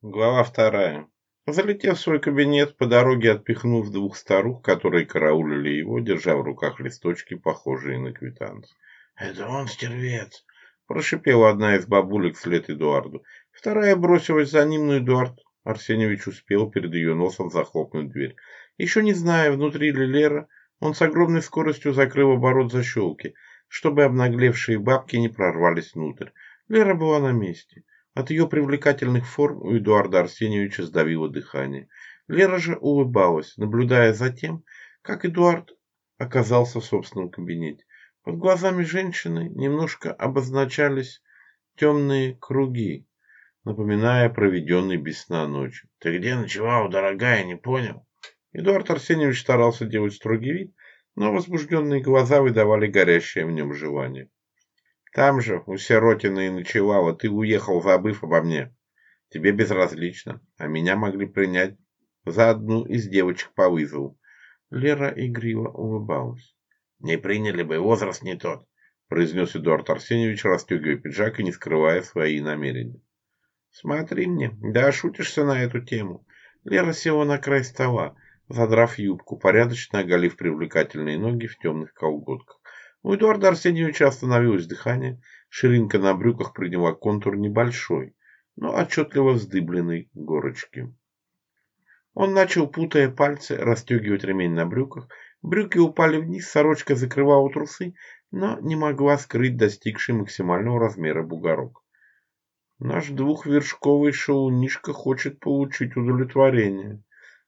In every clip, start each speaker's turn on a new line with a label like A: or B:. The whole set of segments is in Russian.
A: Глава вторая. Залетев в свой кабинет, по дороге отпихнув двух старух, которые караулили его, держа в руках листочки, похожие на квитанции. «Это он, стервец!» – прошипела одна из бабулек вслед Эдуарду. Вторая бросилась за ним, но Эдуард Арсеньевич успел перед ее носом захлопнуть дверь. Еще не зная, внутри ли Лера, он с огромной скоростью закрыл оборот защелки, чтобы обнаглевшие бабки не прорвались внутрь. Лера была на месте. От ее привлекательных форм у Эдуарда Арсеньевича сдавило дыхание. Лера же улыбалась, наблюдая за тем, как Эдуард оказался в собственном кабинете. Под глазами женщины немножко обозначались темные круги, напоминая проведенный без сна ночи. «Ты где ночевал, дорогая, не понял?» Эдуард Арсеньевич старался делать строгий вид, но возбужденные глаза выдавали горящее в нем желание. Там же, у Сиротина и ночевала, ты уехал, забыв обо мне. Тебе безразлично, а меня могли принять за одну из девочек по вызову. Лера игриво улыбалась. «Не приняли бы, возраст не тот», — произнес Эдуард Арсеньевич, расстегивая пиджак и не скрывая свои намерения. «Смотри мне, да шутишься на эту тему». Лера села на край стола, задрав юбку, порядочно оголив привлекательные ноги в темных колготках. Эдуард Арсеньевич остановилось дыхание, ширинка на брюках приняла контур небольшой, но отчетливо вздыбленной горочки. Он начал, путая пальцы, расстегивать ремень на брюках, брюки упали вниз, сорочка закрывала трусы, но не могла скрыть достигший максимального размера бугорок. Наш двухвершковый шоунишка хочет получить удовлетворение.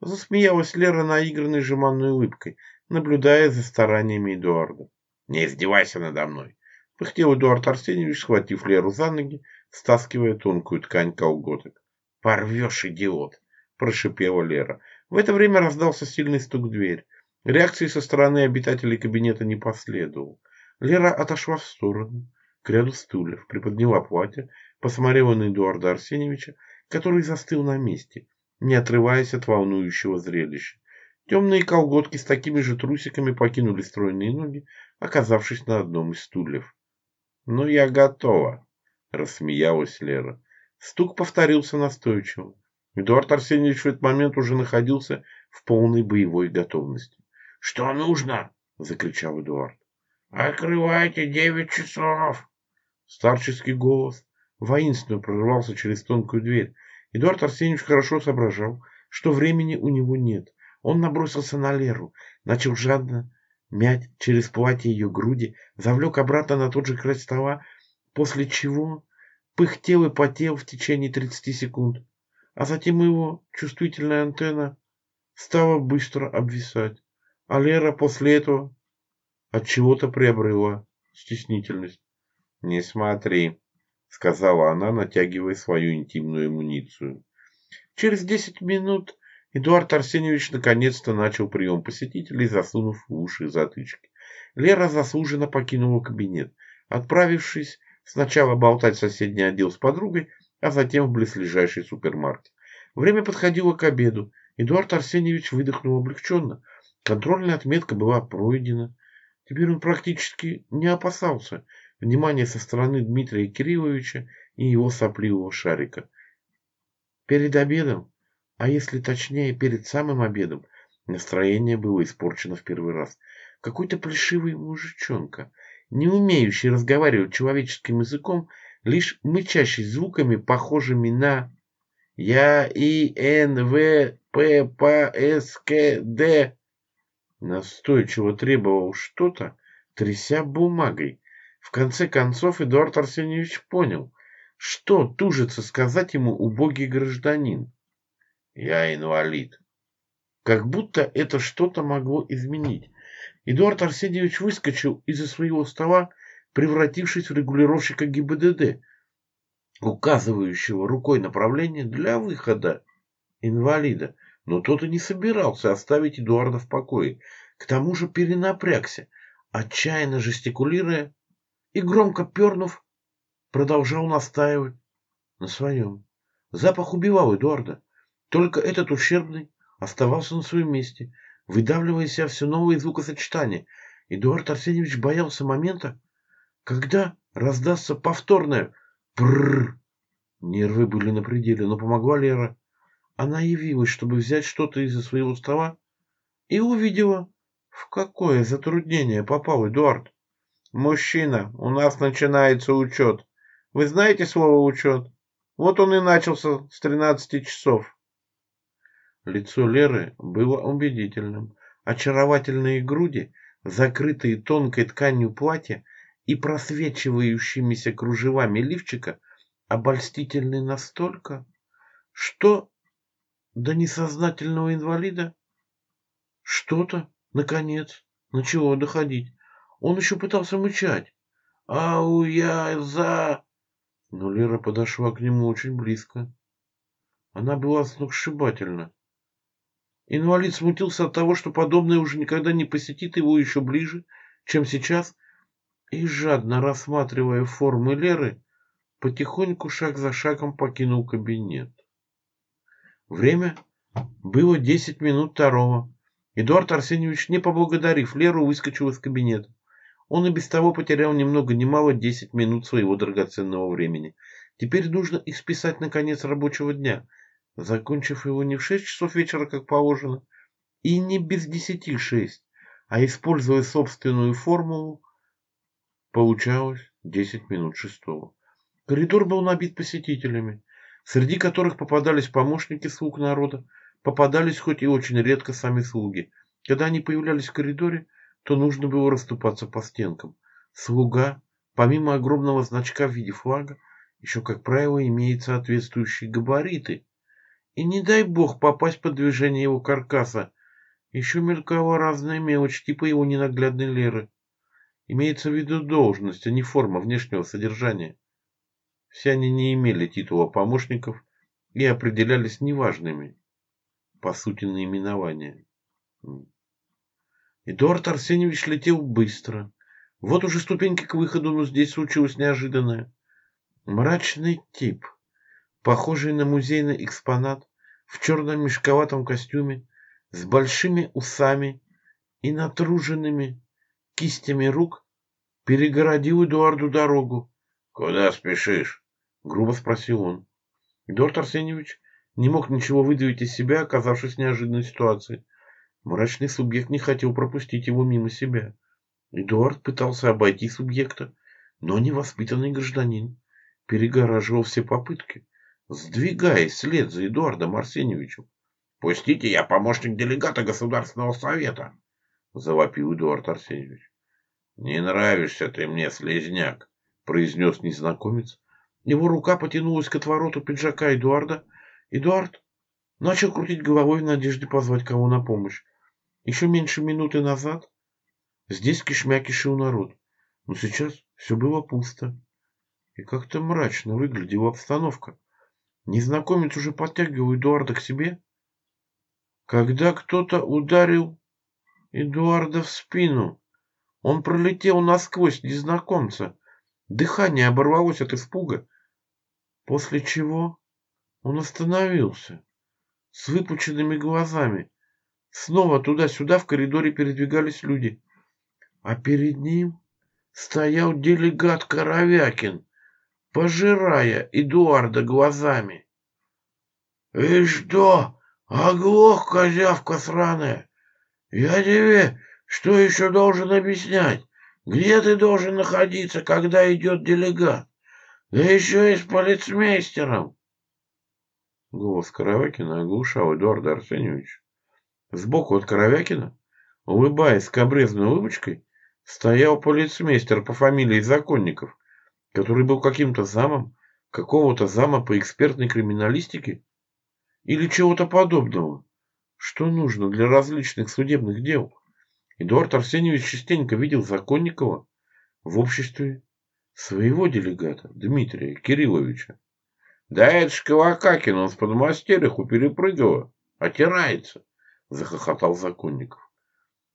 A: Засмеялась Лера наигранной жеманной улыбкой, наблюдая за стараниями Эдуарда. Не издевайся надо мной. Пыхтел Эдуард Арсеньевич, схватив Леру за ноги, стаскивая тонкую ткань колготок. «Порвешь, идиот!» – прошипела Лера. В это время раздался сильный стук в дверь. Реакции со стороны обитателей кабинета не последовало. Лера отошла в сторону, к ряду стульев, приподняла платье, посмотрела на Эдуарда Арсеньевича, который застыл на месте, не отрываясь от волнующего зрелища. Темные колготки с такими же трусиками покинули стройные ноги, оказавшись на одном из стульев. «Ну, я готова!» – рассмеялась Лера. Стук повторился настойчиво. Эдуард Арсеньевич в этот момент уже находился в полной боевой готовности. «Что нужно?» – закричал Эдуард. «Открывайте девять часов!» Старческий голос воинственно прорывался через тонкую дверь. Эдуард Арсеньевич хорошо соображал, что времени у него нет – он набросился на Леру, начал жадно мять через платье ее груди, завлек обратно на тот же край стола, после чего пыхтел и потел в течение 30 секунд, а затем его чувствительная антенна стала быстро обвисать, а Лера после этого от чего-то приобрела стеснительность. «Не смотри», — сказала она, натягивая свою интимную амуницию. Через десять минут Эдуард Арсеньевич наконец-то начал прием посетителей, засунув в уши затычки. Лера заслуженно покинула кабинет, отправившись сначала болтать в соседний отдел с подругой, а затем в близлежащий супермаркет. Время подходило к обеду. Эдуард Арсеньевич выдохнул облегченно. Контрольная отметка была пройдена. Теперь он практически не опасался внимания со стороны Дмитрия Кирилловича и его сопливого шарика. Перед обедом а если точнее, перед самым обедом настроение было испорчено в первый раз. Какой-то плешивый мужичонка, не умеющий разговаривать человеческим языком, лишь мычащий звуками, похожими на «Я И Н В П П С К Д» настойчиво требовал что-то, тряся бумагой. В конце концов Эдуард Арсеньевич понял, что тужится сказать ему убогий гражданин я инвалид. Как будто это что-то могло изменить. Эдуард Арсеньевич выскочил из-за своего стола, превратившись в регулировщика ГИБДД, указывающего рукой направление для выхода инвалида. Но тот и не собирался оставить Эдуарда в покое. К тому же перенапрягся, отчаянно жестикулируя и громко пернув, продолжал настаивать на своем. Запах убивал Эдуарда. Только этот ущербный оставался на своем месте, выдавливая себя все новые звукосочетания. Эдуард Арсеньевич боялся момента, когда раздастся повторное «прррр».
B: Нервы были на пределе, но помогла Лера. Она явилась, чтобы взять что-то из-за своего стола, и увидела, в какое затруднение попал Эдуард. «Мужчина, у нас начинается учет. Вы знаете слово «учет»? Вот он и начался с 13 часов.
A: Лицо Леры было убедительным. Очаровательные груди, закрытые тонкой тканью платья и просвечивающимися кружевами лифчика, обольстительны настолько, что до несознательного инвалида что-то, наконец, начало доходить. Он еще пытался мычать. «Ау, я за...» Но Лера подошла к нему очень близко. Она была сногсшибательна. Инвалид смутился от того, что подобное уже никогда не посетит его еще ближе, чем сейчас, и, жадно рассматривая формы Леры, потихоньку шаг за шагом покинул кабинет. Время было десять минут второго. Эдуард Арсеньевич, не поблагодарив Леру, выскочил из кабинета. Он и без того потерял ни много ни мало десять минут своего драгоценного времени. Теперь нужно их списать на конец рабочего дня – закончив его не в шесть часов вечера, как положено, и не без десяти шесть, а используя собственную формулу, получалось десять минут шестого. Коридор был набит посетителями, среди которых попадались помощники слуг народа, попадались хоть и очень редко сами слуги. Когда они появлялись в коридоре, то нужно было расступаться по стенкам. Слуга, помимо огромного значка в виде флага, еще, как правило, имеет соответствующие габариты, и не дай бог попасть под движение его каркаса. Еще мелькала разная мелочь, типа его ненаглядной Леры. Имеется в виду должность, а не форма внешнего содержания. Все они не имели титула помощников и определялись неважными, по сути, наименования. Эдуард Арсеньевич летел быстро. Вот уже ступеньки к выходу, но здесь случилось неожиданное. Мрачный тип, похожий на музейный экспонат в черном мешковатом костюме с большими усами и натруженными кистями рук перегородил Эдуарду дорогу. — Куда спешишь? — грубо спросил он. Эдуард Арсеньевич не мог ничего выдавить из себя, оказавшись в неожиданной ситуации. Мрачный субъект не хотел пропустить его мимо себя. Эдуард пытался обойти субъекта, но невоспитанный гражданин перегораживал все попытки сдвигаясь вслед за Эдуардом Арсеньевичем. «Пустите, я помощник делегата Государственного совета!» — завопил Эдуард Арсеньевич. «Не нравишься ты мне, слезняк!» — произнес незнакомец. Его рука потянулась к отвороту пиджака Эдуарда. Эдуард начал крутить головой в надежде позвать кого на помощь. Еще меньше минуты назад здесь кишмя кишил народ, но сейчас все было пусто. И как-то мрачно выглядела обстановка. Незнакомец уже подтягивал Эдуарда к себе, когда кто-то ударил Эдуарда в спину. Он пролетел насквозь незнакомца. Дыхание оборвалось от испуга, после чего он остановился с выпученными глазами. Снова туда-сюда в коридоре передвигались люди, а перед ним стоял делегат Коровякин пожирая Эдуарда глазами. — И что, оглох, козявка сраная? Я тебе что еще должен объяснять? Где ты должен находиться, когда идет делегат? Да еще и с полицмейстером. Голос Коровякина оглушал Эдуарда Арсеньевича. Сбоку от Коровякина, улыбаясь кабрезной улыбочкой, стоял полицмейстер по фамилии Законников — который был каким-то замом какого-то зама по экспертной криминалистике или чего-то подобного, что нужно для различных судебных дел. Эдуард Арсеньевич частенько видел Законникова в обществе своего делегата Дмитрия Кирилловича. Да это ж Кавакакин, он в подмастерьях у Перепрыгова отирается, захохотал Законников.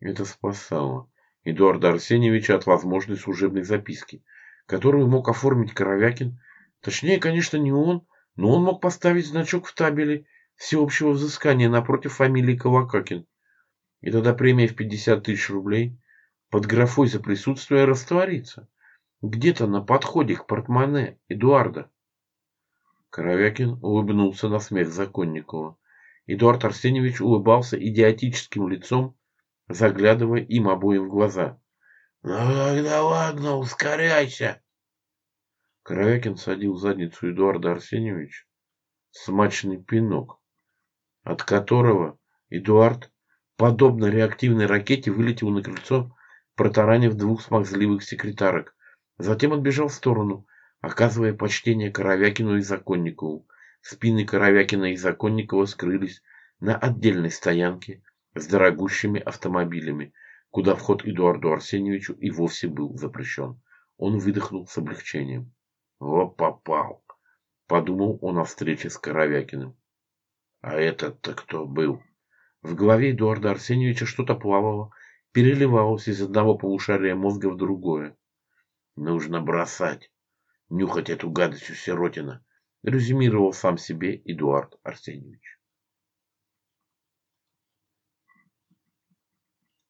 A: Это спасало Эдуарда Арсеньевича от возможной служебной записки – которую мог оформить Коровякин. Точнее, конечно, не он, но он мог поставить значок в табеле всеобщего взыскания напротив фамилии Колокакин. И тогда премия в 50 тысяч рублей под графой за присутствие растворится. Где-то на подходе к портмоне Эдуарда.
B: Коровякин улыбнулся на смех Законникова. Эдуард Арсеньевич улыбался идиотическим лицом, заглядывая им обоим в глаза. Ну тогда ладно, ускоряйся. Коровякин садил задницу Эдуарда Арсеньевича смачный пинок, от которого Эдуард, подобно реактивной ракете, вылетел на крыльцо, протаранив двух смазливых секретарок. Затем отбежал в сторону, оказывая почтение Коровякину и Законникову. Спины Коровякина и Законникова скрылись на отдельной стоянке с дорогущими автомобилями – куда вход Эдуарду Арсеньевичу и вовсе был запрещен. Он выдохнул с облегчением. «О, попал!» – подумал он о встрече с Коровякиным. «А этот-то кто был?» В голове Эдуарда Арсеньевича что-то плавало, переливалось из одного полушария мозга в другое. «Нужно бросать, нюхать эту гадость у Сиротина», – резюмировал сам себе Эдуард Арсеньевич.